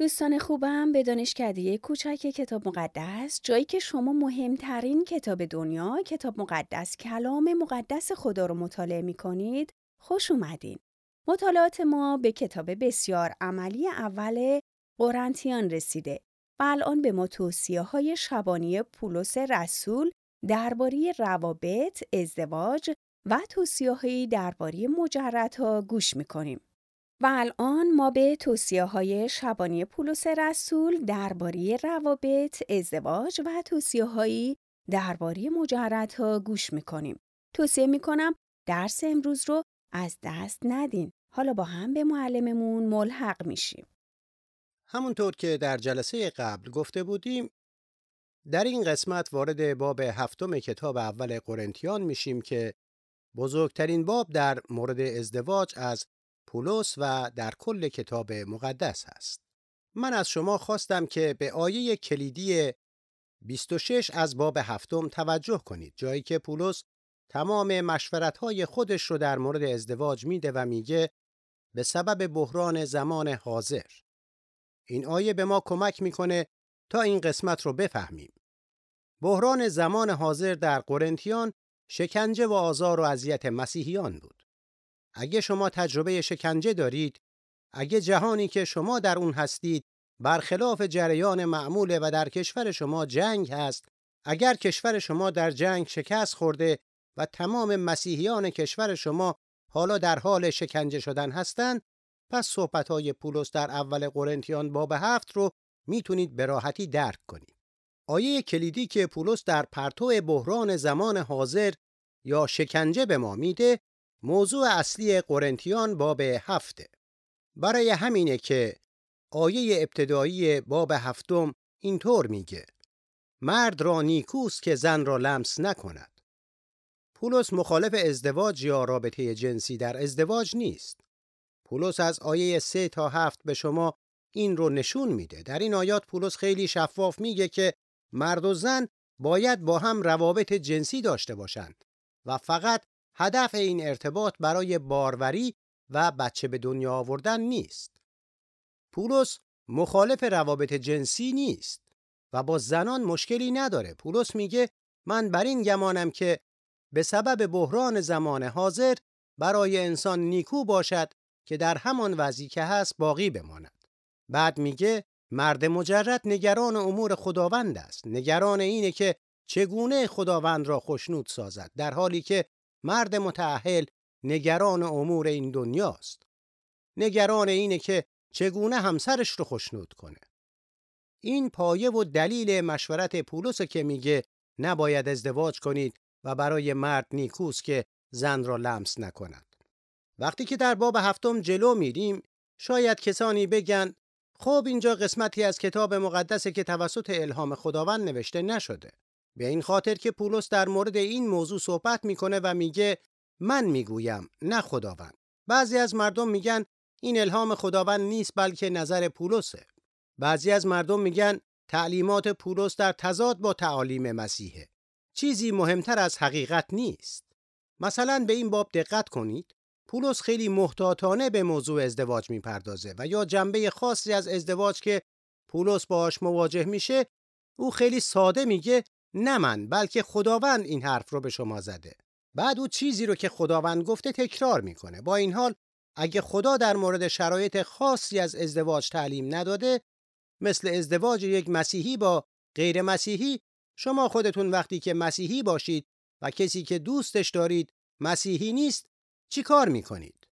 دوستان خوبم به دانشکده کوچک کتاب مقدس جایی که شما مهمترین کتاب دنیا کتاب مقدس کلام مقدس خدا رو مطالعه می کنید خوش اومدین مطالعات ما به کتاب بسیار عملی اول قرنتیان رسیده و الان به ما توصیه های شبانی پولس رسول درباره روابط، ازدواج و توصیه درباره مجردها گوش می‌کنیم. و الان ما به توصیه های شبانی پولس رسول درباره روابط، ازدواج و توصیه هایی درباره مجردها گوش می‌کنیم. توصیه می‌کنم درس امروز رو از دست ندین. حالا با هم به معلممون ملحق میشیم. همونطور که در جلسه قبل گفته بودیم در این قسمت وارد باب هفتم کتاب اول قرنتیان میشیم که بزرگترین باب در مورد ازدواج از پولس و در کل کتاب مقدس است. من از شما خواستم که به آیه کلیدی 26 از باب هفتم توجه کنید جایی که پولس تمام مشورت‌های خودش رو در مورد ازدواج میده و میگه به سبب بحران زمان حاضر این آیه به ما کمک می‌کنه تا این قسمت رو بفهمیم. بحران زمان حاضر در قرنتیان شکنجه و آزار و اذیت مسیحیان بود. اگه شما تجربه شکنجه دارید، اگه جهانی که شما در اون هستید برخلاف جریان معموله و در کشور شما جنگ هست، اگر کشور شما در جنگ شکست خورده و تمام مسیحیان کشور شما حالا در حال شکنجه شدن هستند، پس صحبتهای پولس در اول قرنتیان باب هفت رو می‌تونید به راحتی درک کنید. آیه کلیدی که پولس در پرتو بحران زمان حاضر یا شکنجه به ما میده موضوع اصلی قرنتیان باب هفته. برای همینه که آیه ابتدایی باب هفتم اینطور میگه مرد را نیکوست که زن را لمس نکند. پولس مخالف ازدواج یا رابطه جنسی در ازدواج نیست. پولس از آیه سه تا هفت به شما این رو نشون میده. در این آیات پولس خیلی شفاف میگه که مرد و زن باید با هم روابط جنسی داشته باشند و فقط هدف این ارتباط برای باروری و بچه به دنیا آوردن نیست. پولس مخالف روابط جنسی نیست و با زنان مشکلی نداره. پولس میگه من بر این گمانم که به سبب بحران زمان حاضر برای انسان نیکو باشد که در همان وضعی که هست باقی بماند. بعد میگه مرد مجرد نگران امور خداوند است. نگران اینه که چگونه خداوند را خوشنود سازد در حالی که مرد متعهل نگران امور این دنیاست. نگران اینه که چگونه همسرش رو خوشنود کنه. این پایه و دلیل مشورت پولس که میگه نباید ازدواج کنید و برای مرد نیکوست که زن را لمس نکند. وقتی که در باب هفتم جلو میریم شاید کسانی بگن خب اینجا قسمتی از کتاب مقدسه که توسط الهام خداوند نوشته نشده. به این خاطر که پولس در مورد این موضوع صحبت می‌کنه و میگه من می‌گویم نه خداوند. بعضی از مردم میگن این الهام خداوند نیست بلکه نظر پولسه. بعضی از مردم میگن تعلیمات پولس در تضاد با تعالیم مسیحه. چیزی مهمتر از حقیقت نیست. مثلا به این باب دقت کنید. پولس خیلی محتاطانه به موضوع ازدواج می‌پردازه و یا جنبه خاصی از ازدواج که پولس باهاش مواجه میشه او خیلی ساده میگه نه من بلکه خداوند این حرف رو به شما زده. بعد او چیزی رو که خداوند گفته تکرار می‌کنه. با این حال اگه خدا در مورد شرایط خاصی از ازدواج تعلیم نداده مثل ازدواج یک مسیحی با غیر مسیحی شما خودتون وقتی که مسیحی باشید و کسی که دوستش دارید مسیحی نیست چی کار می‌کنید؟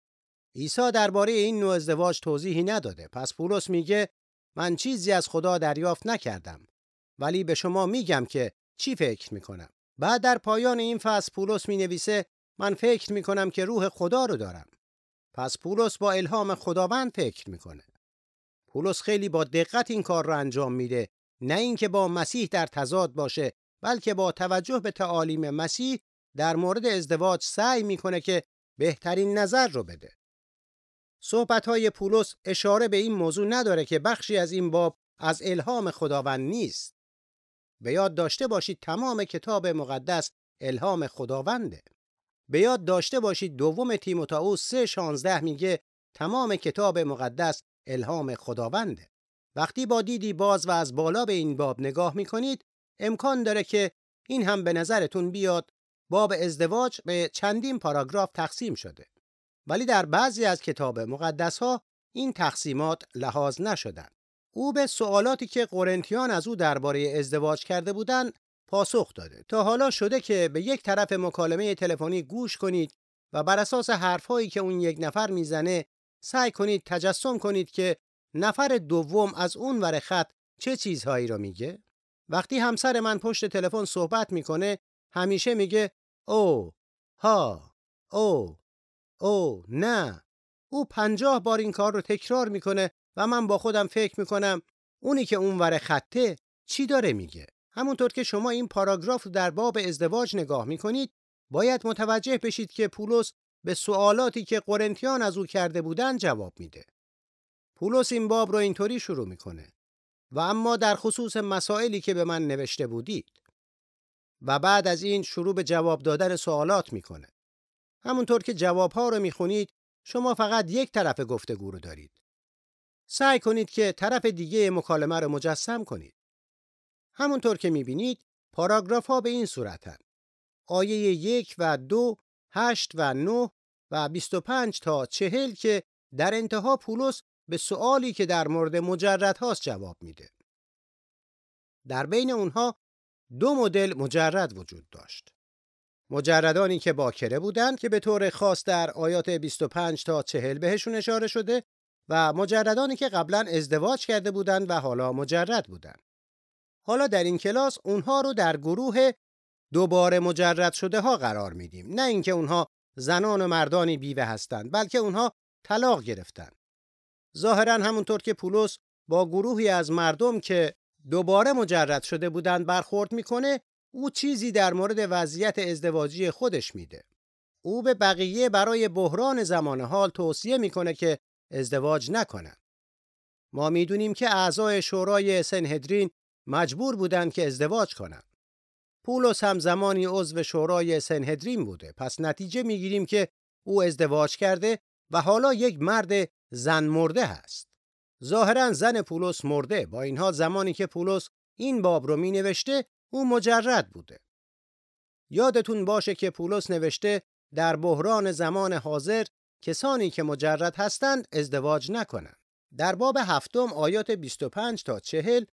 عیسی درباره این نوع ازدواج توضیحی نداده. پس پولس میگه من چیزی از خدا دریافت نکردم. ولی به شما میگم که چی فکر می‌کنم بعد در پایان این فصل پولس می نویسه من فکر می‌کنم که روح خدا رو دارم پس پولس با الهام خداوند فکر می‌کنه پولس خیلی با دقت این کار رو انجام میده نه اینکه با مسیح در تضاد باشه بلکه با توجه به تعالیم مسیح در مورد ازدواج سعی می‌کنه که بهترین نظر رو بده. صحبت های پولس اشاره به این موضوع نداره که بخشی از این باب از الهام خداوند نیست. به یاد داشته باشید تمام کتاب مقدس الهام خداونده. به یاد داشته باشید دوم تیموتائوس 3:16 میگه تمام کتاب مقدس الهام خداونده. وقتی با دیدی باز و از بالا به این باب نگاه می کنید امکان داره که این هم به نظرتون بیاد باب ازدواج به چندین پاراگراف تقسیم شده. ولی در بعضی از کتاب مقدس ها این تقسیمات لحاظ نشدن. او به سوالاتی که قرنتیان از او درباره ازدواج کرده بودند پاسخ داده. تا حالا شده که به یک طرف مکالمه تلفنی گوش کنید و بر اساس حرفهایی که اون یک نفر می‌زنه سعی کنید تجسم کنید که نفر دوم از اون ور خط چه چیزهایی رو میگه؟ وقتی همسر من پشت تلفن صحبت می‌کنه همیشه میگه او ها او او نه او پنجاه بار این کار رو تکرار می‌کنه و من با خودم فکر می‌کنم اونی که اون ور خطه چی داره میگه. همونطور که شما این پاراگراف در باب ازدواج نگاه می‌کنید باید متوجه بشید که پولس به سوالاتی که قرنتیان از او کرده بودن جواب میده. پولس این باب رو اینطوری شروع می‌کنه. و اما در خصوص مسائلی که به من نوشته بودید. و بعد از این شروع به جواب دادن سوالات می‌کنه. همونطور که جوابها رو می‌خونید شما فقط یک طرف گفتگو رو دارید. سعی کنید که طرف دیگه مکالمه رو مجسم کنید همونطور که می‌بینید پاراگراف ها به این صورتن آیه یک و دو هشت و نه و 25 تا چهل که در انتها پولس به سوالی که در مورد مجرد هاست جواب میده. در بین اونها دو مدل مجرد وجود داشت. مجردانی که باکره بودند که به طور خاص در آیات 25 تا 40 بهشون اشاره شده و مجردانی که قبلا ازدواج کرده بودند و حالا مجرد بودند. حالا در این کلاس اونها رو در گروه دوباره مجرد شده ها قرار میدیم. نه اینکه اونها زنان و مردانی بیوه هستند بلکه اونها طلاق گرفتند. ظاهرا همونطور که پولس با گروهی از مردم که دوباره مجرد شده بودند برخورد می‌کنه او چیزی در مورد وضعیت ازدواجی خودش میده. او به بقیه برای بحران زمان حال توصیه می‌کنه که ازدواج نکنند ما می‌دونیم که اعضای شورای سنهدرین مجبور بودند که ازدواج کنند پولس هم زمانی عضو شورای سنهدرین بوده. پس نتیجه می‌گیریم که او ازدواج کرده و حالا یک مرد زن مرده هست. ظاهرا زن پولس مرده. با اینها زمانی که پولس این باب رو می نوشته او مجرد بوده. یادتون باشه که پولس نوشته در بحران زمان حاضر کسانی که مجرد هستند ازدواج نکنند. در باب هفتم آیات 25 تا 40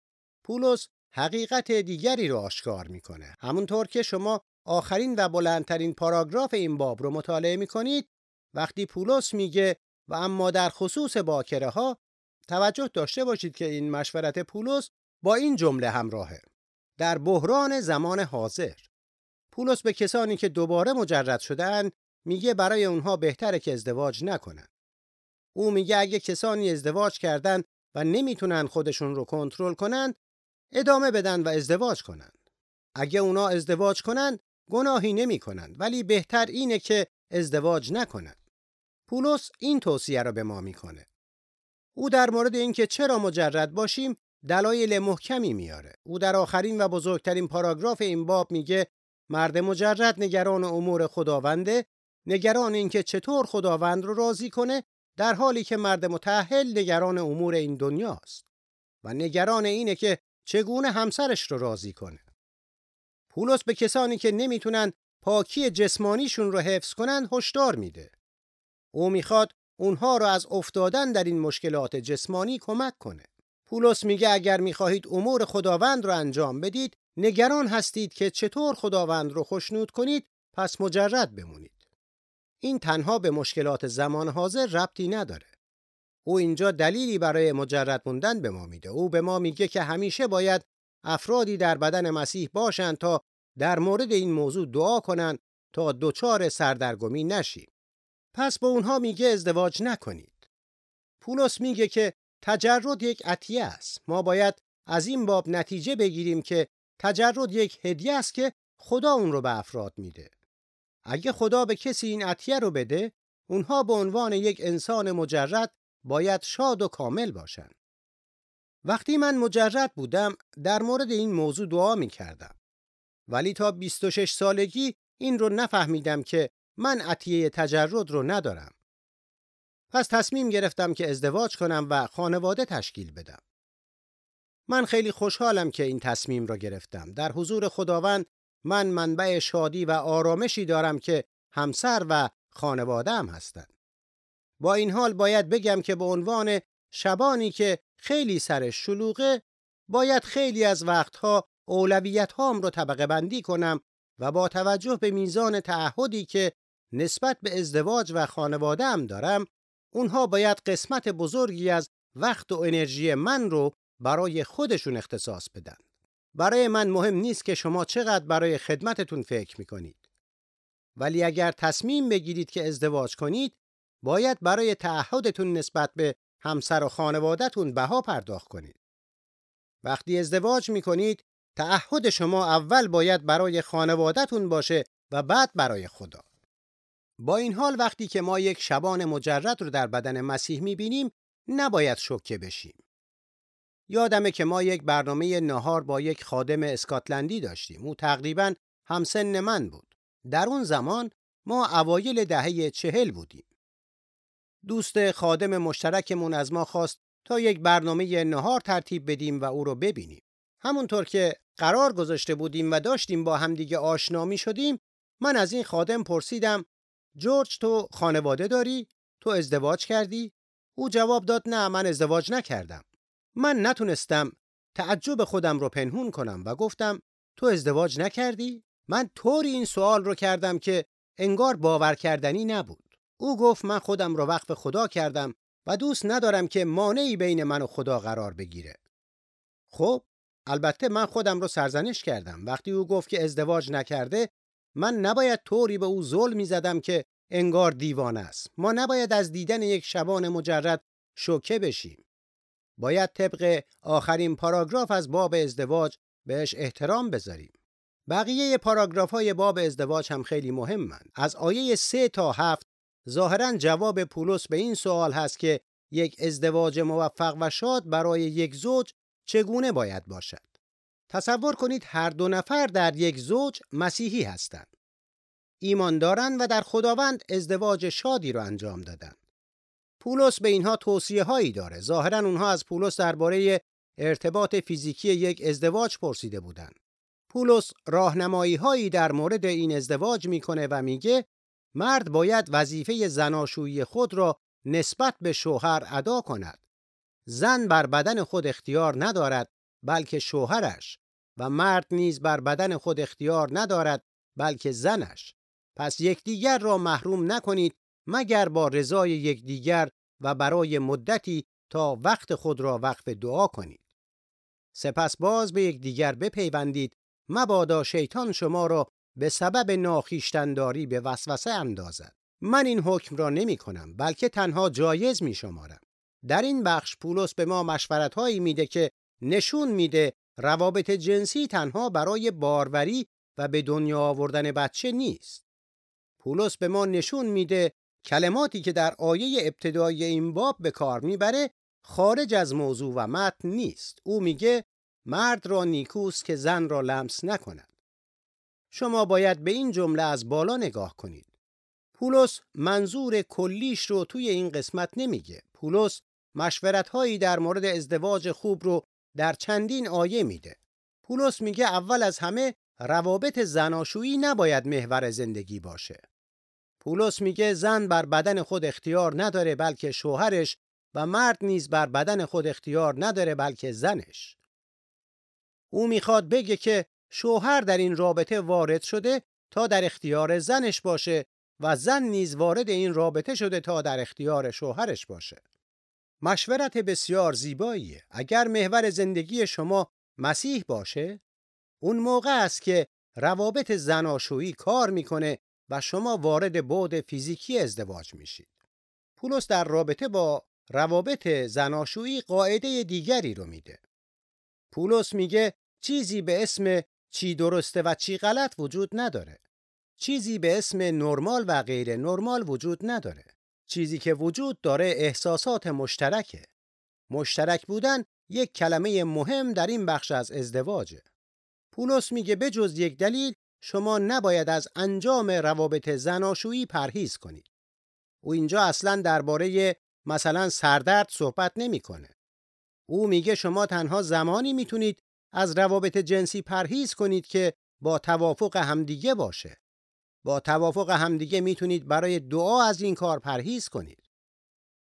پولس حقیقت دیگری رو آشکار می‌کنه. همونطور که شما آخرین و بلندترین پاراگراف این باب رو مطالعه می‌کنید وقتی پولس میگه و اما در خصوص باکره ها توجه داشته باشید که این مشورت پولس با این جمله همراهه. در بحران زمان حاضر پولس به کسانی که دوباره مجرد شدن میگه برای اونها بهتره که ازدواج نکنن او میگه اگه کسانی ازدواج کردن و نمی‌تونن خودشون رو کنترل کنن ادامه بدن و ازدواج کنند. اگه اونا ازدواج کنند گناهی نمی کنند ولی بهتر اینه که ازدواج نکنند. پولس این توصیه را به ما می‌کنه. او در مورد اینکه چرا مجرد باشیم دلایل محکمی میاره. او در آخرین و بزرگترین پاراگراف این باب میگه مرد مجرد نگران امور خداونده نگران اینکه چطور خداوند رو راضی کنه در حالی که مرد متأهل نگران امور این دنیاست و نگران اینه که چگونه همسرش رو راضی کنه. پولس به کسانی که نمی‌تونن پاکی جسمانیشون رو حفظ کنن هشدار میده. او می‌خواد اونها رو از افتادن در این مشکلات جسمانی کمک کنه. پولس میگه اگر می‌خواهید امور خداوند رو انجام بدید نگران هستید که چطور خداوند رو خوشنود کنید پس مجرد بمونید. این تنها به مشکلات زمان حاضر ربطی نداره. او اینجا دلیلی برای مجرد موندن به ما میده. او به ما میگه که همیشه باید افرادی در بدن مسیح باشند تا در مورد این موضوع دعا کنند تا دچار سردرگمی نشیم. پس به اونها میگه ازدواج نکنید. پولس میگه که تجرد یک عطیه است. ما باید از این باب نتیجه بگیریم که تجرد یک هدیه است که خدا اون رو به افراد میده. اگه خدا به کسی این عطیه رو بده اونها به عنوان یک انسان مجرد باید شاد و کامل باشند. وقتی من مجرد بودم در مورد این موضوع دعا می کردم. ولی تا 26 سالگی این رو نفهمیدم که من عطیه تجرد رو ندارم. پس تصمیم گرفتم که ازدواج کنم و خانواده تشکیل بدم. من خیلی خوشحالم که این تصمیم را گرفتم. در حضور خداوند من منبع شادی و آرامشی دارم که همسر و خانواده هم هستند. با این حال باید بگم که به عنوان شبانی که خیلی سرش شلوغه باید خیلی از وقتها اولویت هام رو طبقه بندی کنم و با توجه به میزان تعهدی که نسبت به ازدواج و خانواده هم دارم اونها باید قسمت بزرگی از وقت و انرژی من رو برای خودشون اختصاص بدن. برای من مهم نیست که شما چقدر برای خدمتتون فکر می‌کنید. ولی اگر تصمیم بگیرید که ازدواج کنید باید برای تعهدتون نسبت به همسر و خانوادهتون بها پرداخت کنید. وقتی ازدواج می‌کنید تعهد شما اول باید برای خانوادهتون باشه و بعد برای خدا. با این حال وقتی که ما یک شبان مجرد رو در بدن مسیح می‌بینیم نباید شوکه بشیم. یادمه که ما یک برنامه نهار با یک خادم اسکاتلندی داشتیم. او تقریبا همسن من بود. در اون زمان ما اوایل دهه چهل بودیم. دوست خادم مشترکمون از ما خواست تا یک برنامه نهار ترتیب بدیم و او رو ببینیم. همونطور که قرار گذاشته بودیم و داشتیم با همدیگه آشنا می شدیم من از این خادم پرسیدم جورج تو خانواده داری؟ تو ازدواج کردی؟ او جواب داد نه من ازدواج نکردم. من نتونستم تعجب خودم رو پنهون کنم و گفتم تو ازدواج نکردی؟ من طوری این سوال رو کردم که انگار باور کردنی نبود. او گفت من خودم رو وقف خدا کردم و دوست ندارم که مانعی بین من و خدا قرار بگیره. خب البته من خودم رو سرزنش کردم. وقتی او گفت که ازدواج نکرده من نباید طوری به او ظلم می‌زدم که انگار دیوانه است. ما نباید از دیدن یک شبان مجرد شوکه بشیم. باید طبق آخرین پاراگراف از باب ازدواج بهش احترام بذاریم. بقیه پاراگراف های باب ازدواج هم خیلی مهمن. از آیه 3 تا 7 ظاهرا جواب پولس به این سوال هست که یک ازدواج موفق و شاد برای یک زوج چگونه باید باشد. تصور کنید هر دو نفر در یک زوج مسیحی هستند. ایمان دارند و در خداوند ازدواج شادی را انجام دادند. پولس به اینها توصیه هایی داره. ظاهرا اونها از پولس درباره ارتباط فیزیکی یک ازدواج پرسیده بودند. پولس راهنمایی هایی در مورد این ازدواج می‌کنه و میگه مرد باید وظیفه زناشویی خود را نسبت به شوهر ادا کند. زن بر بدن خود اختیار ندارد بلکه شوهرش و مرد نیز بر بدن خود اختیار ندارد بلکه زنش. پس یکدیگر را محروم نکنید مگر با رضای یکدیگر و برای مدتی تا وقت خود را وقف دعا کنید. سپس باز به یکدیگر بپیوندید مبادا شیطان شما را به سبب ناخیشتنداری به وسوسه اندازد. من این حکم را نمی کنم بلکه تنها جایز می شمارم. در این بخش پولس به ما مشورت هایی میده که نشون میده روابط جنسی تنها برای باروری و به دنیا آوردن بچه نیست. پولس به ما نشون میده کلماتی که در آیه ابتدایی این باب به کار می‌بره خارج از موضوع و متن نیست. او میگه مرد را نیکوست که زن را لمس نکند. شما باید به این جمله از بالا نگاه کنید. پولس منظور کلیش رو توی این قسمت نمیگه. پولس مشورت هایی در مورد ازدواج خوب رو در چندین آیه میده. پولس میگه اول از همه روابط زناشویی نباید محور زندگی باشه. پولس میگه زن بر بدن خود اختیار نداره بلکه شوهرش و مرد نیز بر بدن خود اختیار نداره بلکه زنش. او می‌خواد بگه که شوهر در این رابطه وارد شده تا در اختیار زنش باشه و زن نیز وارد این رابطه شده تا در اختیار شوهرش باشه. مشورت بسیار زیباییه. اگر محور زندگی شما مسیح باشه، اون موقع است که روابط زناشویی کار می‌کنه و شما وارد بعد فیزیکی ازدواج میشید. پولس در رابطه با روابط زناشویی قاعده دیگری رو میده. پولس میگه چیزی به اسم چی درسته و چی غلط وجود نداره. چیزی به اسم نرمال و غیر نرمال وجود نداره. چیزی که وجود داره احساسات مشترکه. مشترک بودن یک کلمه مهم در این بخش از ازدواجه. پولس میگه بجز یک دلیل شما نباید از انجام روابط زناشویی پرهیز کنید. او اینجا اصلا درباره مثلا سردرد صحبت نمی‌کنه. او میگه شما تنها زمانی می‌تونید از روابط جنسی پرهیز کنید که با توافق همدیگه باشه. با توافق همدیگه می‌تونید برای دعا از این کار پرهیز کنید.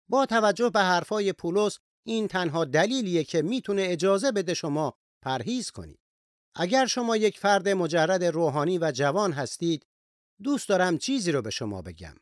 با توجه به حرفای پولس این تنها دلیلیه که می‌تونه اجازه بده شما پرهیز کنید. اگر شما یک فرد مجرد روحانی و جوان هستید، دوست دارم چیزی رو به شما بگم.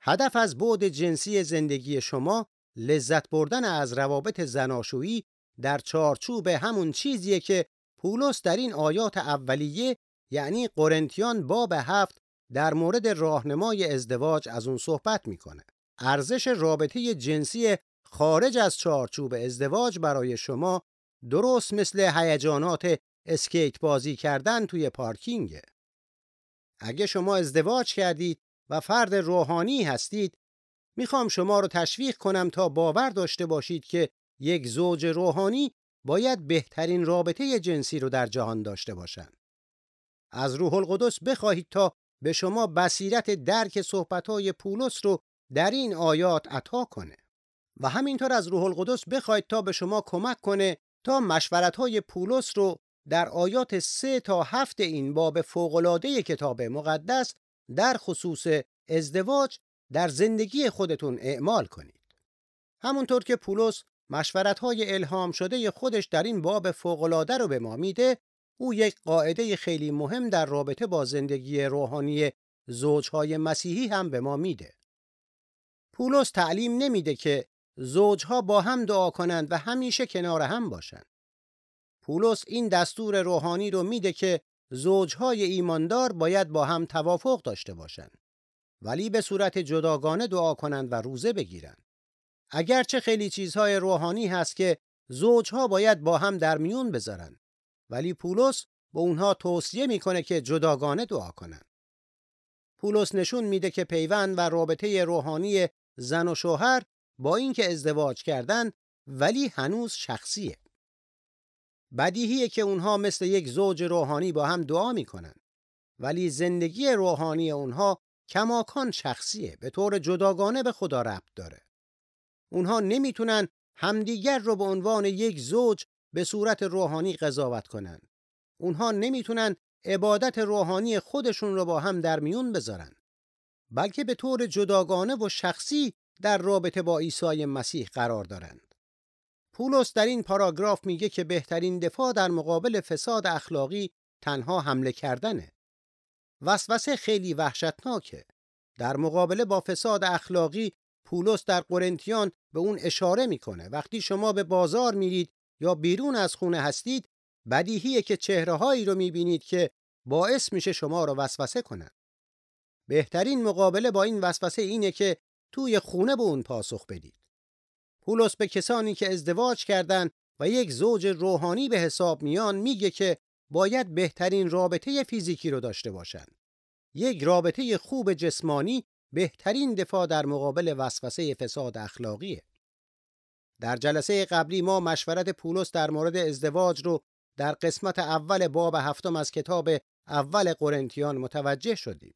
هدف از بعد جنسی زندگی شما لذت بردن از روابط زناشویی در چارچوب همون چیزیه که پولس در این آیات اولیه یعنی قرنتیان باب هفت در مورد راهنمای ازدواج از اون صحبت می‌کنه. ارزش رابطه جنسی خارج از چارچوب ازدواج برای شما درست مثل هیجانات اسکیت بازی کردن توی پارکینگه. اگه شما ازدواج کردید و فرد روحانی هستید می‌خوام شما رو تشویق کنم تا باور داشته باشید که یک زوج روحانی باید بهترین رابطه جنسی رو در جهان داشته باشند. از روح القدس بخواهید تا به شما بصیرت درک صحبتهای پولس رو در این آیات عطا کنه و همینطور از روح القدس بخواید تا به شما کمک کنه تا مشورتهای پولس رو در آیات سه تا هفت این باب فوقلاده کتاب مقدس در خصوص ازدواج در زندگی خودتون اعمال کنید. همونطور که پولس مشورت‌های الهام شده خودش در این باب فوق‌العاده رو به ما میده، او یک قاعده خیلی مهم در رابطه با زندگی روحانی زوجهای مسیحی هم به ما میده. پولس تعلیم نمیده که زوجها با هم دعا کنند و همیشه کنار هم باشند. پولس این دستور روحانی رو میده که زوجهای ایماندار باید با هم توافق داشته باشند. ولی به صورت جداگانه دعا کنند و روزه بگیرند. اگرچه خیلی چیزهای روحانی هست که زوجها باید با هم در میون بذارن ولی پولس به اونها توصیه می‌کنه که جداگانه دعا کنند. پولس نشون میده که پیوند و رابطه روحانی زن و شوهر با اینکه ازدواج کردن ولی هنوز شخصیه. بدیهیه که اونها مثل یک زوج روحانی با هم دعا می‌کنن. ولی زندگی روحانی اونها کماکان شخصیه به طور جداگانه به خدا ربط داره. اونها نمی‌تونن همدیگر رو به عنوان یک زوج به صورت روحانی قضاوت کنن. اونها نمی‌تونن عبادت روحانی خودشون رو با هم در میون بذارن. بلکه به طور جداگانه و شخصی در رابطه با عیسی مسیح قرار دارند. پولس در این پاراگراف میگه که بهترین دفاع در مقابل فساد اخلاقی تنها حمله کردنه وسوسه خیلی وحشتناکه. در مقابله با فساد اخلاقی پولس در قرنتیان به اون اشاره می‌کنه. وقتی شما به بازار میرید یا بیرون از خونه هستید بدیهیه که چهره هایی رو می‌بینید که باعث میشه شما رو وسوسه کنن. بهترین مقابله با این وسوسه اینه که توی خونه به اون پاسخ بدید. پولس به کسانی که ازدواج کردن و یک زوج روحانی به حساب میان میگه که باید بهترین رابطه فیزیکی رو داشته باشند. یک رابطه خوب جسمانی بهترین دفاع در مقابل وسوسه فساد اخلاقیه. در جلسه قبلی ما مشورت پولس در مورد ازدواج رو در قسمت اول باب هفتم از کتاب اول قرنتیان متوجه شدیم.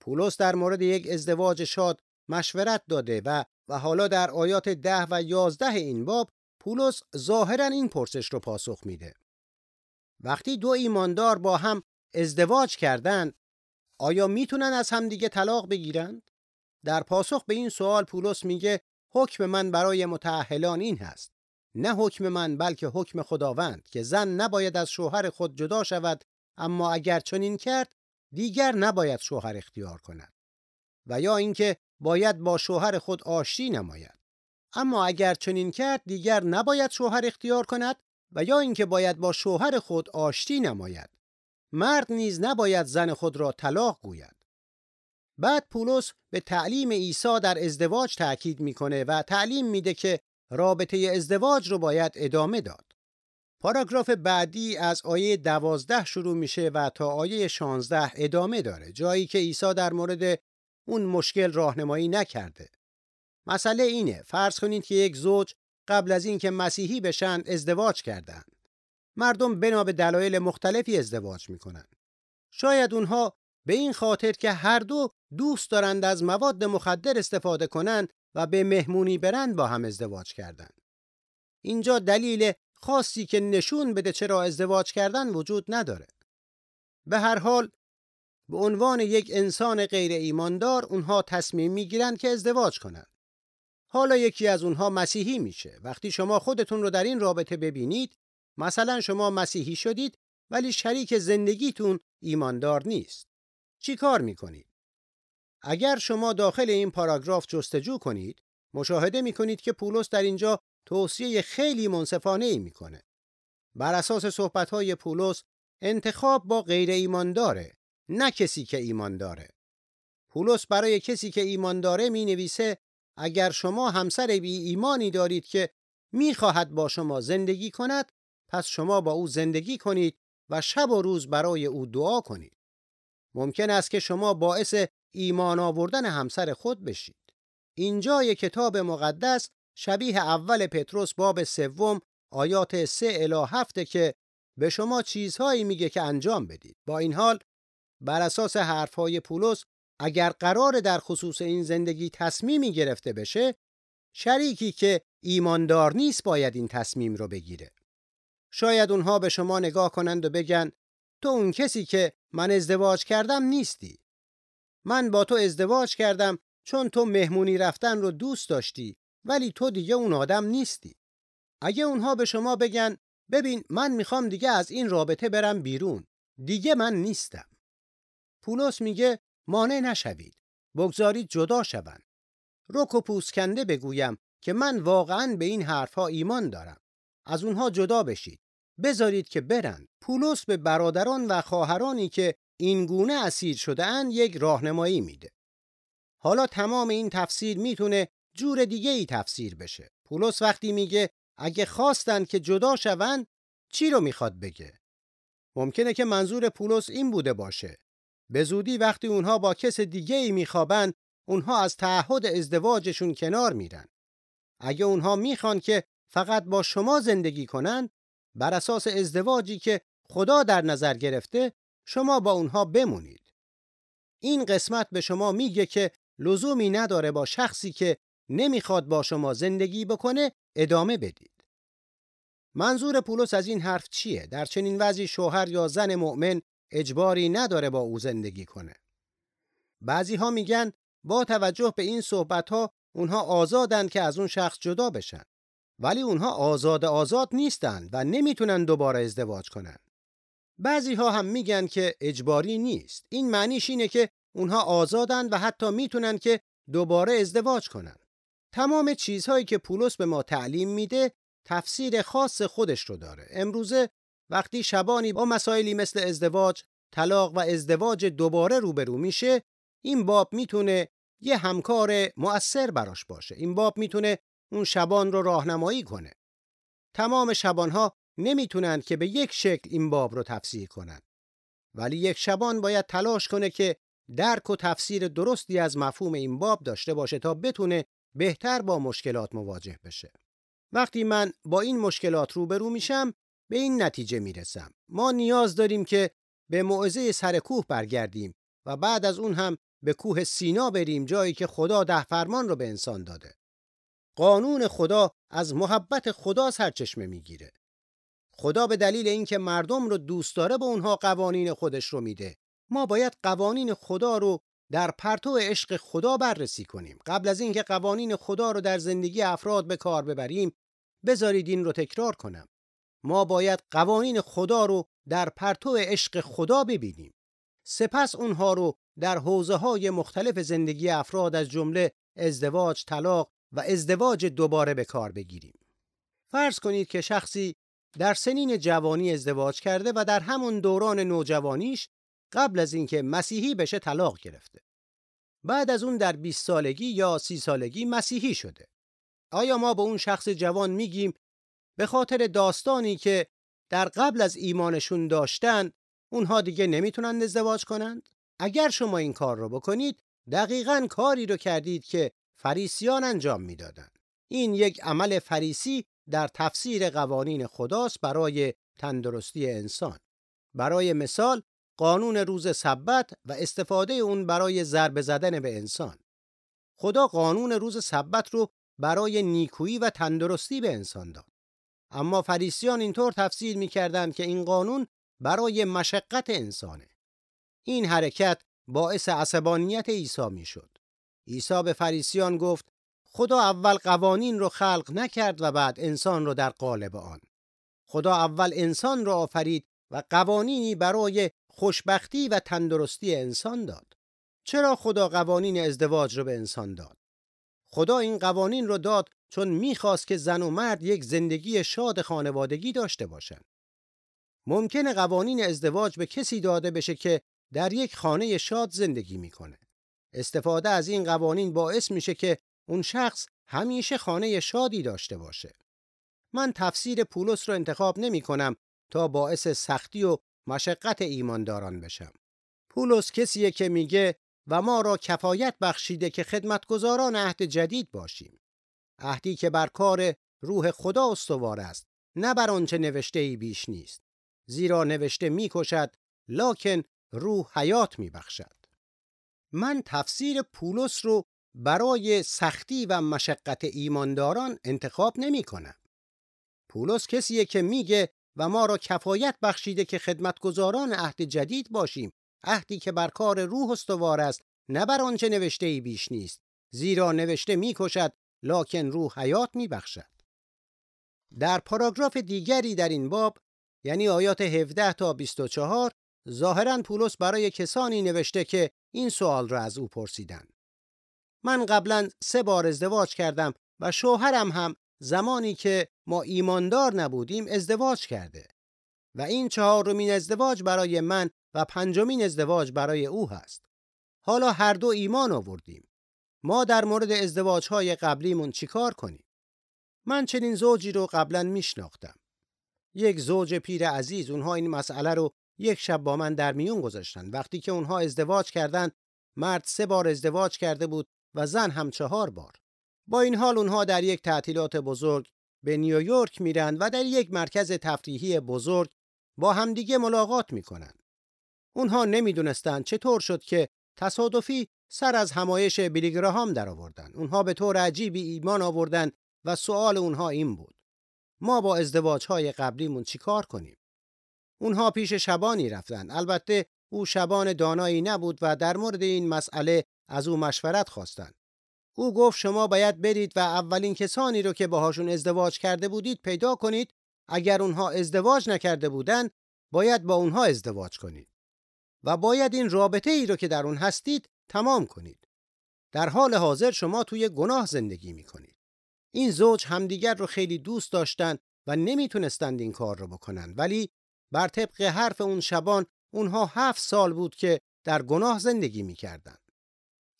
پولس در مورد یک ازدواج شاد مشورت داده و و حالا در آیات ده و یازده این باب پولس ظاهرا این پرسش رو پاسخ میده. وقتی دو ایماندار با هم ازدواج کردند آیا می‌تونن از همدیگه طلاق بگیرند؟ در پاسخ به این سوال پولس میگه حکم من برای متأهلان این هست نه حکم من بلکه حکم خداوند که زن نباید از شوهر خود جدا شود اما اگر چنین کرد دیگر نباید شوهر اختیار کند و یا اینکه باید با شوهر خود آشتی نماید. اما اگر چنین کرد دیگر نباید شوهر اختیار کند و یا اینکه باید با شوهر خود آشتی نماید. مرد نیز نباید زن خود را طلاق گوید. بعد پولس به تعلیم عیسی در ازدواج تاکید می‌کنه و تعلیم میده که رابطه ازدواج رو باید ادامه داد. پاراگراف بعدی از آیه دوازده شروع میشه و تا آیه 16 ادامه داره جایی که عیسی در مورد اون مشکل راهنمایی نکرده مسئله اینه فرض کنید که یک زوج قبل از اینکه مسیحی بشن ازدواج کردند. مردم بنا به دلایل مختلفی ازدواج می‌کنن. شاید اونها به این خاطر که هر دو دوست دارند از مواد مخدر استفاده کنند و به مهمونی برند با هم ازدواج کردند. اینجا دلیل خاصی که نشون بده چرا ازدواج کردن وجود نداره. به هر حال به عنوان یک انسان غیر ایماندار اونها تصمیم می‌گیرن که ازدواج کنند. حالا یکی از اونها مسیحی میشه. وقتی شما خودتون رو در این رابطه ببینید، مثلا شما مسیحی شدید ولی شریک زندگیتون ایماندار نیست. چی کار می‌کنید؟ اگر شما داخل این پاراگراف جستجو کنید، مشاهده می‌کنید که پولس در اینجا توصیه خیلی منصفانه ای می‌کنه. بر اساس صحبتهای پولس انتخاب با غیر ایمان داره نه کسی که ایمان داره. پولس برای کسی که ایمان داره می نویسه اگر شما همسر بی ایمانی دارید که می‌خواهد با شما زندگی کند پس شما با او زندگی کنید و شب و روز برای او دعا کنید. ممکن است که شما باعث ایمان آوردن همسر خود بشید. اینجا کتاب مقدس شبیه اول پتروس باب سوم آیات سه الی هفته که به شما چیزهایی میگه که انجام بدید. با این حال بر اساس حرفهای پولس اگر قرار در خصوص این زندگی تصمیمی گرفته بشه شریکی که ایماندار نیست باید این تصمیم رو بگیره. شاید اونها به شما نگاه کنند و بگن تو اون کسی که من ازدواج کردم نیستی. من با تو ازدواج کردم چون تو مهمونی رفتن رو دوست داشتی ولی تو دیگه اون آدم نیستی. اگه اونها به شما بگن ببین من می‌خوام دیگه از این رابطه برم بیرون. دیگه من نیستم. پولس میگه مانع نشوید. بگذارید جدا شوند. رک و پوسکنده بگویم که من واقعا به این حرفها ایمان دارم. از اونها جدا بشید. بذارید که برند. پولس به برادران و خواهرانی که این گونه اسیر شده اند یک راهنمایی میده. حالا تمام این تفسیر می‌تونه جور دیگه ای تفسیر بشه. پولس وقتی میگه اگه خواستن که جدا شوند چی رو می‌خواد بگه؟ ممکنه که منظور پولس این بوده باشه. به زودی وقتی اونها با کس دیگه ای میخوابن اونها از تعهد ازدواجشون کنار میرن. اگه اونها می‌خوان که فقط با شما زندگی کنن بر اساس ازدواجی که خدا در نظر گرفته شما با اونها بمونید. این قسمت به شما میگه که لزومی نداره با شخصی که نمی‌خواد با شما زندگی بکنه ادامه بدید. منظور پولس از این حرف چیه؟ در چنین وضعی شوهر یا زن مؤمن اجباری نداره با او زندگی کنه. بعضی ها میگن با توجه به این صحبت ها اونها آزادند که از اون شخص جدا بشن. ولی اونها آزاد آزاد نیستند و نمی‌تونن دوباره ازدواج کنن. بعضی ها هم میگن که اجباری نیست. این معنیش اینه که اونها آزادن و حتی می‌تونن که دوباره ازدواج کنن. تمام چیزهایی که پولس به ما تعلیم میده تفسیر خاص خودش رو داره. امروزه وقتی شبانی با مسائلی مثل ازدواج، طلاق و ازدواج دوباره روبرو میشه، این باب می‌تونه یه همکار مؤثر براش باشه. این باب می‌تونه اون شبان رو راهنمایی کنه. تمام شبانها نمی‌تونن که به یک شکل این باب رو تفسیر کنن. ولی یک شبان باید تلاش کنه که درک و تفسیر درستی از مفهوم این باب داشته باشه تا بتونه بهتر با مشکلات مواجه بشه. وقتی من با این مشکلات روبرو میشم به این نتیجه می‌رسم. ما نیاز داریم که به موعظه سر کوه برگردیم و بعد از اون هم به کوه سینا بریم جایی که خدا ده فرمان رو به انسان داده. قانون خدا از محبت خدا سرچشمه می‌گیره. خدا به دلیل اینکه مردم رو دوست داره به اونها قوانین خودش رو میده. ما باید قوانین خدا رو در پرتو عشق خدا بررسی کنیم. قبل از اینکه قوانین خدا رو در زندگی افراد به کار ببریم، بذارید این رو تکرار کنم. ما باید قوانین خدا رو در پرتو عشق خدا ببینیم. سپس اونها رو در حوزه های مختلف زندگی افراد از جمله ازدواج، طلاق و ازدواج دوباره به کار بگیریم. فرض کنید که شخصی در سنین جوانی ازدواج کرده و در همون دوران نوجوانیش قبل از اینکه مسیحی بشه طلاق گرفته. بعد از اون در 20 سالگی یا 30 سالگی مسیحی شده. آیا ما به اون شخص جوان میگیم به خاطر داستانی که در قبل از ایمانشون داشتن اونها دیگه نمی‌تونن ازدواج کنند؟ اگر شما این کار رو بکنید دقیقا کاری رو کردید که فریسیان انجام می‌دادند. این یک عمل فریسی در تفسیر قوانین خداست برای تندرستی انسان. برای مثال قانون روز سبت و استفاده اون برای ضربه زدن به انسان. خدا قانون روز سبت رو برای نیکویی و تندرستی به انسان داد. اما فریسیان اینطور تفسیر می‌کردند که این قانون برای مشقت انسانه. این حرکت باعث عصبانیت عیسی می‌شد. عیسی به فریسیان گفت خدا اول قوانین رو خلق نکرد و بعد انسان رو در قالب آن. خدا اول انسان را آفرید و قوانینی برای خوشبختی و تندرستی انسان داد. چرا خدا قوانین ازدواج رو به انسان داد؟ خدا این قوانین رو داد چون می‌خواست که زن و مرد یک زندگی شاد خانوادگی داشته باشند. ممکنه قوانین ازدواج به کسی داده بشه که در یک خانه شاد زندگی می‌کنه. استفاده از این قوانین باعث میشه که اون شخص همیشه خانه شادی داشته باشه. من تفسیر پولس رو انتخاب نمی کنم تا باعث سختی و مشقت ایمانداران بشم. پولس کسیه که میگه و ما را کفایت بخشیده که خدمتگزاران عهد جدید باشیم. عهدی که بر کار روح خدا استوار است نه بر آنچه نوشته ای بیش نیست. زیرا نوشته می‌کشد لکن روح حیات میبخشد. من تفسیر پولس رو برای سختی و مشقت ایمانداران انتخاب نمی کنم. پولس کسیه که میگه و ما را کفایت بخشیده که خدمتگزاران عهد جدید باشیم عهدی که بر کار روح استوار است نه بر آنچه نوشته ای بیش نیست زیرا نوشته می‌کشد لکن روح حیات میبخشد در پاراگراف دیگری در این باب یعنی آیات 17 تا 24 ظاهرا پولس برای کسانی نوشته که این سوال را از او پرسیدند من قبلا سه بار ازدواج کردم و شوهرم هم زمانی که ما ایماندار نبودیم ازدواج کرده و این چهارمین ازدواج برای من و پنجمین ازدواج برای او هست. حالا هر دو ایمان آوردیم. ما در مورد ازدواج های قبلیمون چیکار کنیم؟ من چنین زوجی رو قبلا میشناختم. یک زوج پیر عزیز اونها این مسئله رو یک شب با من در میون گذاشتن. وقتی که اونها ازدواج کردند مرد سه بار ازدواج کرده بود و زن هم چهار بار. با این حال اونها در یک تعطیلات بزرگ به نیویورک میرن و در یک مرکز تفریحی بزرگ با همدیگه ملاقات می‌کنن. اونها نمی‌دونستند چطور شد که تصادفی سر از همایش بیلیگراهام در آوردن. اونها به طور عجیبی ایمان آوردن و سوال اونها این بود. ما با ازدواج های قبلیمون چیکار کنیم؟ اونها پیش شبانی رفتن. البته او شبان دانایی نبود و در مورد این مسئله از او مشورت خواستند. او گفت شما باید برید و اولین کسانی رو که باهاشون ازدواج کرده بودید پیدا کنید اگر اونها ازدواج نکرده بودند باید با اونها ازدواج کنید و باید این رابطه ای رو که در اون هستید تمام کنید در حال حاضر شما توی گناه زندگی می کنید این زوج همدیگر رو خیلی دوست داشتند و نمی‌تونستند این کار رو بکنن ولی بر طبق حرف اون شبان اونها هفت سال بود که در گناه زندگی می‌کردند.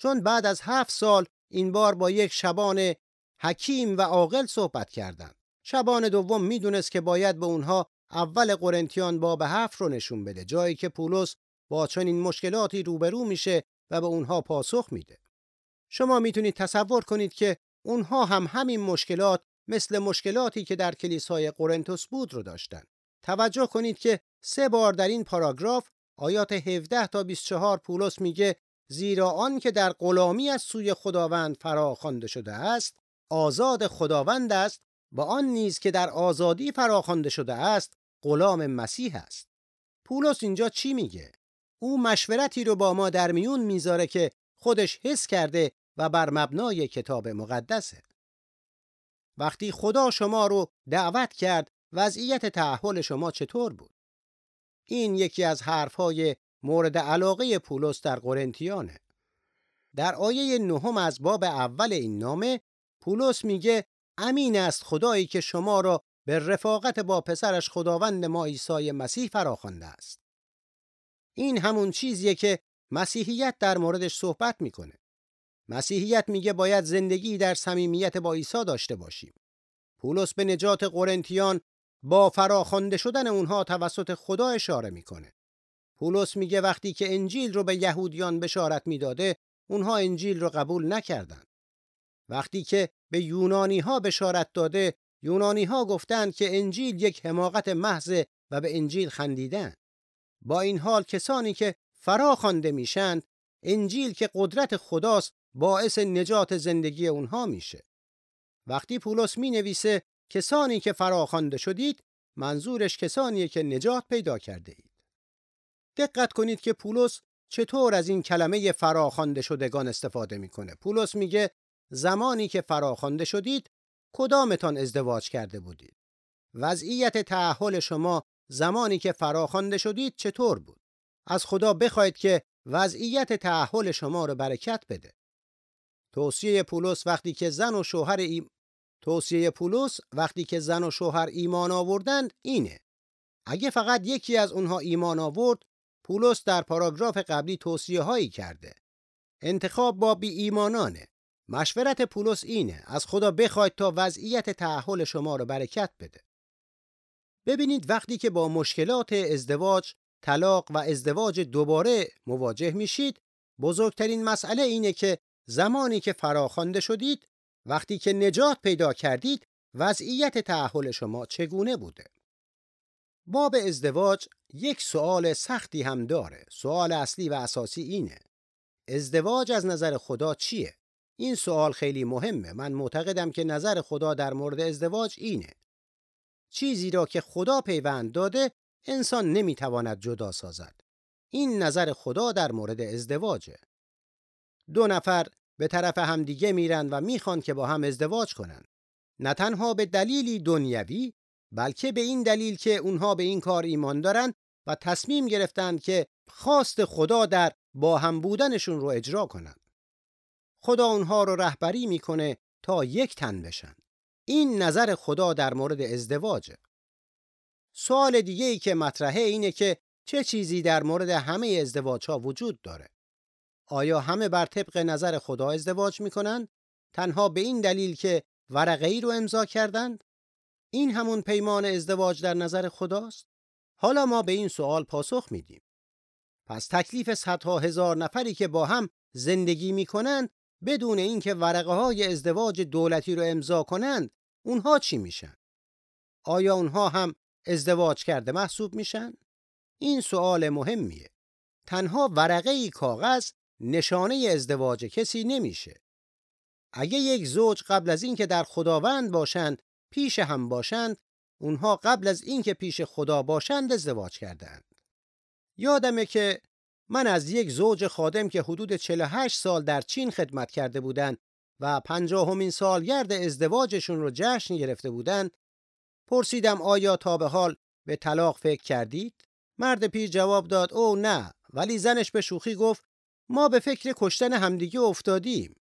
چون بعد از هفت سال این بار با یک شبان حکیم و عاقل صحبت کردند. شبان دوم می‌دونست که باید به اونها اول قرنتیان باب هفت رو نشون بده جایی که پولس با چنین مشکلاتی روبرو میشه و به اونها پاسخ میده. شما می‌تونید تصور کنید که اونها هم همین مشکلات مثل مشکلاتی که در کلیسای قرنتوس بود رو داشتن. توجه کنید که سه بار در این پاراگراف آیات 17 تا 24 پولس میگه زیرا آن که در غلامی از سوی خداوند فراخوانده شده است آزاد خداوند است و آن نیز که در آزادی فراخوانده شده است غلام مسیح است پولس اینجا چی میگه او مشورتی رو با ما در میون می‌ذاره که خودش حس کرده و بر مبنای کتاب مقدسه وقتی خدا شما رو دعوت کرد وضعیت تعهل شما چطور بود این یکی از حرفهای مورد علاقه پولس در قرنتیانه. در آیه نهم از باب اول این نامه پولس میگه امین است خدایی که شما را به رفاقت با پسرش خداوند ما عیسی مسیح فراخوانده است. این همون چیزیه که مسیحیت در موردش صحبت می‌کنه. مسیحیت میگه باید زندگی در صمیمیت با عیسی داشته باشیم. پولس به نجات قرنتیان با فراخوانده شدن اونها توسط خدا اشاره می‌کنه. پولس میگه وقتی که انجیل رو به یهودیان بشارت می‌داده اونها انجیل رو قبول نکردند. وقتی که به یونانی ها بشارت داده یونانی ها گفتند که انجیل یک حماقت محض و به انجیل خندیدن. با این حال کسانی که فرا خوانده میشند انجیل که قدرت خداست باعث نجات زندگی اونها میشه. وقتی پولس می نویسه کسانی که فراخوانده شدید منظورش کسانیه که نجات پیدا کرده اید. دقت کنید که پولس چطور از این کلمه فراخوانده شدگان استفاده می‌کنه. پولس میگه زمانی که فراخوانده شدید کدامتان ازدواج کرده بودید؟ وضعیت تعهل شما زمانی که فراخوانده شدید چطور بود؟ از خدا بخواید که وضعیت تعهل شما رو برکت بده. توصیه پولس وقتی که زن و شوهر ایم... توصیه پولس وقتی که زن و شوهر ایمان آوردند اینه. اگه فقط یکی از اونها ایمان آورد، پولس در پاراگراف قبلی توصیه هایی کرده. انتخاب با بی ایمانانه. مشورت پولس اینه از خدا بخواید تا وضعیت تعهل شما رو برکت بده. ببینید وقتی که با مشکلات ازدواج، طلاق و ازدواج دوباره مواجه میشید، بزرگترین مسئله اینه که زمانی که فراخوانده شدید، وقتی که نجات پیدا کردید، وضعیت تعهل شما چگونه بوده؟ باب ازدواج یک سوال سختی هم داره. سوال اصلی و اساسی اینه. ازدواج از نظر خدا چیه؟ این سوال خیلی مهمه. من معتقدم که نظر خدا در مورد ازدواج اینه. چیزی را که خدا پیوند داده انسان نمی‌تواند جدا سازد. این نظر خدا در مورد ازدواجه. دو نفر به طرف همدیگه میرن و می‌خوان که با هم ازدواج کنن. نه تنها به دلیلی دنیوی بلکه به این دلیل که اونها به این کار ایمان دارن و تصمیم گرفتند که خواست خدا در با هم بودنشون رو اجرا کنند. خدا اونها رو رهبری می‌کنه تا یک تن بشن. این نظر خدا در مورد ازدواجه. سوال دیگه ای که مطرحه اینه که چه چیزی در مورد همه ازدواج ها وجود داره؟ آیا همه بر طبق نظر خدا ازدواج می‌کنن؟ تنها به این دلیل که ورقه ای رو امضا کردند؟ این همون پیمان ازدواج در نظر خداست؟ حالا ما به این سوال پاسخ میدیم. پس تکلیف صدها هزار نفری که با هم زندگی می‌کنند بدون اینکه ورقه های ازدواج دولتی رو امضا کنند اونها چی میشن؟ آیا اونها هم ازدواج کرده محسوب میشن؟ این سوال مهمیه. تنها ورقه ای کاغذ نشانه ازدواج کسی نمیشه. اگه یک زوج قبل از اینکه در خداوند باشند پیش هم باشند اونها قبل از اینکه پیش خدا باشند ازدواج کردند. یادمه که من از یک زوج خادم که حدود 48 سال در چین خدمت کرده بودند و پنجاهمین سالگرد ازدواجشون رو جشن گرفته بودند پرسیدم آیا تا به حال به طلاق فکر کردید؟ مرد پیر جواب داد او نه ولی زنش به شوخی گفت ما به فکر کشتن همدیگه افتادیم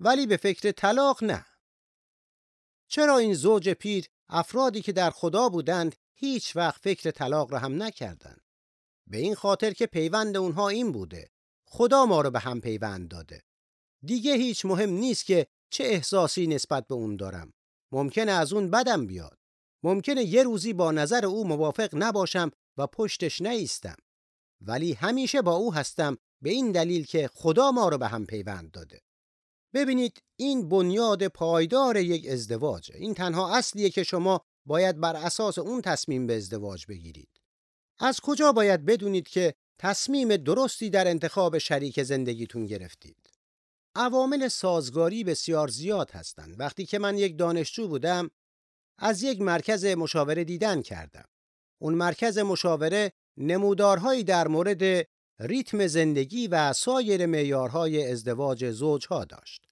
ولی به فکر طلاق نه. چرا این زوج پیر افرادی که در خدا بودند هیچ وقت فکر طلاق را هم نکردند؟ به این خاطر که پیوند اونها این بوده. خدا ما رو به هم پیوند داده. دیگه هیچ مهم نیست که چه احساسی نسبت به اون دارم. ممکنه از اون بدم بیاد. ممکنه یه روزی با نظر او موافق نباشم و پشتش نیستم. ولی همیشه با او هستم به این دلیل که خدا ما رو به هم پیوند داده. ببینید این بنیاد پایدار یک ازدواجه. این تنها اصلیه که شما باید بر اساس اون تصمیم به ازدواج بگیرید. از کجا باید بدونید که تصمیم درستی در انتخاب شریک زندگیتون گرفتید؟ عوامل سازگاری بسیار زیاد هستند. وقتی که من یک دانشجو بودم از یک مرکز مشاوره دیدن کردم. اون مرکز مشاوره نمودارهایی در مورد ریتم زندگی و سایر معیارهای ازدواج زوجها داشت.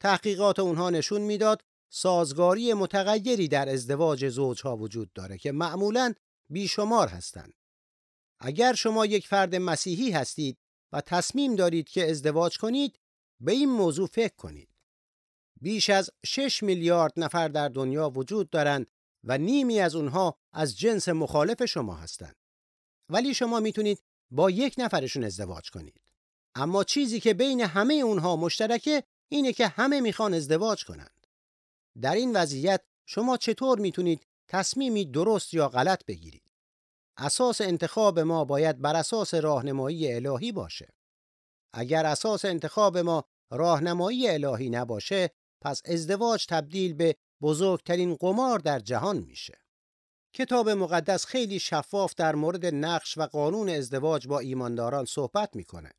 تحقیقات اونها نشون می‌داد سازگاری متغیری در ازدواج زوجها وجود داره که معمولاً بیشمار هستند. اگر شما یک فرد مسیحی هستید و تصمیم دارید که ازدواج کنید، به این موضوع فکر کنید. بیش از 6 میلیارد نفر در دنیا وجود دارند و نیمی از اونها از جنس مخالف شما هستند. ولی شما می‌تونید با یک نفرشون ازدواج کنید. اما چیزی که بین همه اونها مشترکه اینه که همه می‌خوان ازدواج کنند. در این وضعیت شما چطور می‌تونید تصمیمی درست یا غلط بگیرید؟ اساس انتخاب ما باید بر اساس راهنمایی الهی باشه. اگر اساس انتخاب ما راهنمایی الهی نباشه، پس ازدواج تبدیل به بزرگترین قمار در جهان میشه. کتاب مقدس خیلی شفاف در مورد نقش و قانون ازدواج با ایمانداران صحبت می‌کنه.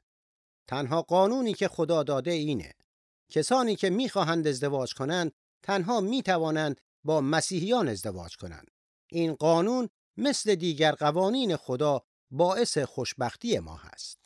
تنها قانونی که خدا داده اینه. کسانی که می‌خواهند ازدواج کنند تنها می‌توانند با مسیحیان ازدواج کنند. این قانون مثل دیگر قوانین خدا باعث خوشبختی ما هست.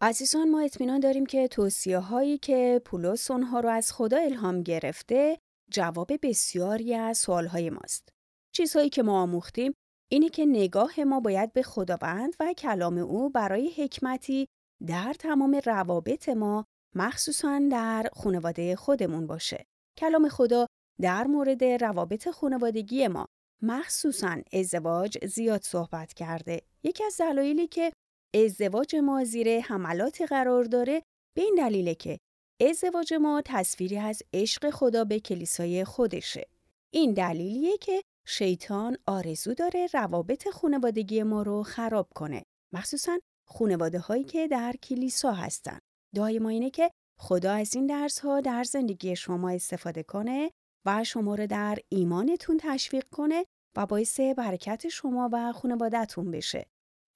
عزیزان ما اطمینان داریم که توصیه هایی که پولس اونها رو از خدا الهام گرفته جواب بسیاری از سوال های ماست. چیزهایی که ما آموختیم اینه که نگاه ما باید به خداوند و کلام او برای حکمتی در تمام روابط ما مخصوصا در خانواده خودمون باشه. کلام خدا در مورد روابط خانوادگی ما مخصوصا ازدواج زیاد صحبت کرده. یکی از دلایلی که ازدواج ما زیر حملاتی قرار داره به این دلیله که ازدواج ما تصویری از عشق خدا به کلیسای خودشه. این دلیلیه که شیطان آرزو داره روابط خانوادگی ما رو خراب کنه. مخصوصا خانواده هایی که در کلیسا هستن. دعای ما اینه که خدا از این درس ها در زندگی شما استفاده کنه و شما رو در ایمانتون تشویق کنه و باعث برکت شما و خانوادهتون بشه.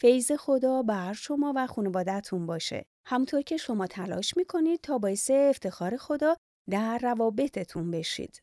فیض خدا بر شما و خانوادهتون باشه. همطور که شما تلاش می‌کنید تا باعث افتخار خدا در روابطتون بشید.